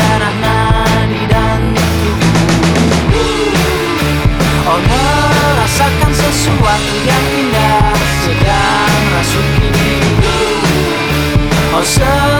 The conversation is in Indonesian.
mengalir darah nadi dan tubuh Oh merasakan sesuatu yang indah sedang rasuki diriku. Oh seperti